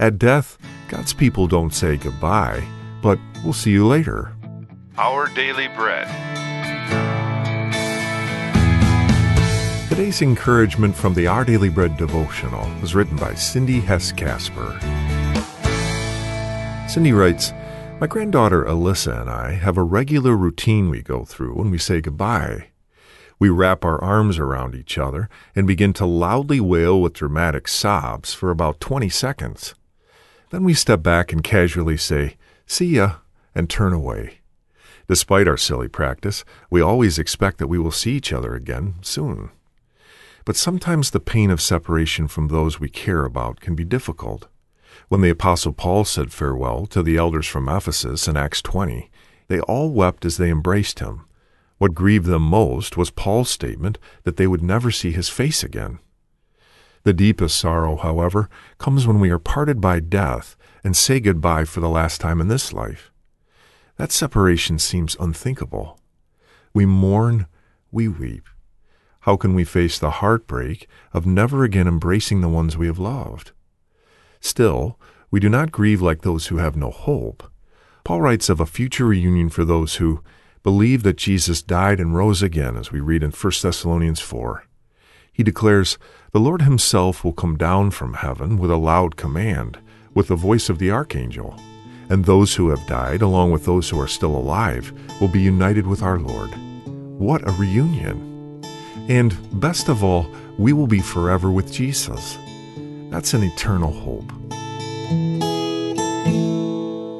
At death, God's people don't say goodbye, but we'll see you later. Our Daily Bread. Today's encouragement from the Our Daily Bread devotional was written by Cindy Hess Kasper. Cindy writes, My granddaughter Alyssa and I have a regular routine we go through when we say goodbye. We wrap our arms around each other and begin to loudly wail with dramatic sobs for about 20 seconds. Then we step back and casually say, See ya, and turn away. Despite our silly practice, we always expect that we will see each other again soon. But sometimes the pain of separation from those we care about can be difficult. When the Apostle Paul said farewell to the elders from Ephesus in Acts 20, they all wept as they embraced him. What grieved them most was Paul's statement that they would never see his face again. The deepest sorrow, however, comes when we are parted by death and say goodbye for the last time in this life. That separation seems unthinkable. We mourn, we weep. How can we face the heartbreak of never again embracing the ones we have loved? Still, we do not grieve like those who have no hope. Paul writes of a future reunion for those who believe that Jesus died and rose again, as we read in 1 Thessalonians 4. He declares, The Lord himself will come down from heaven with a loud command, with the voice of the archangel, and those who have died, along with those who are still alive, will be united with our Lord. What a reunion! And best of all, we will be forever with Jesus. That's an eternal hope.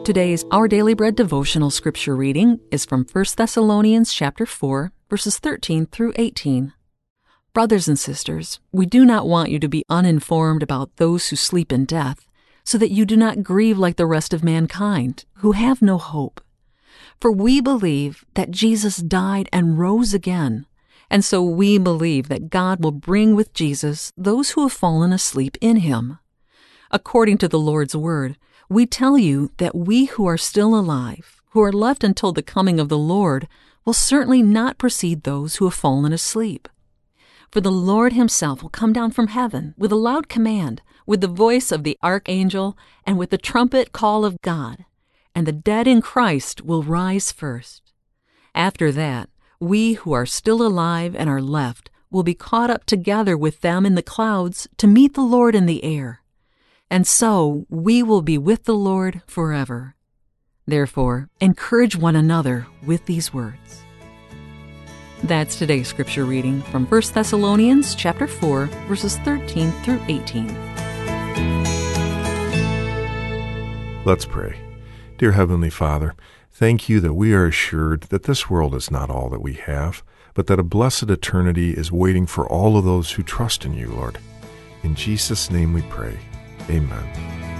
Today's Our Daily Bread devotional scripture reading is from 1 Thessalonians chapter 4, verses 13 through 18. Brothers and sisters, we do not want you to be uninformed about those who sleep in death, so that you do not grieve like the rest of mankind, who have no hope. For we believe that Jesus died and rose again, and so we believe that God will bring with Jesus those who have fallen asleep in him. According to the Lord's word, we tell you that we who are still alive, who are left until the coming of the Lord, will certainly not precede those who have fallen asleep. For the Lord himself will come down from heaven with a loud command, with the voice of the archangel, and with the trumpet call of God, and the dead in Christ will rise first. After that, we who are still alive and are left will be caught up together with them in the clouds to meet the Lord in the air. And so we will be with the Lord forever. Therefore, encourage one another with these words. That's today's scripture reading from 1 Thessalonians chapter 4 verses 13 through 18. Let's pray. Dear Heavenly Father, thank you that we are assured that this world is not all that we have, but that a blessed eternity is waiting for all of those who trust in you, Lord. In Jesus' name we pray. Amen.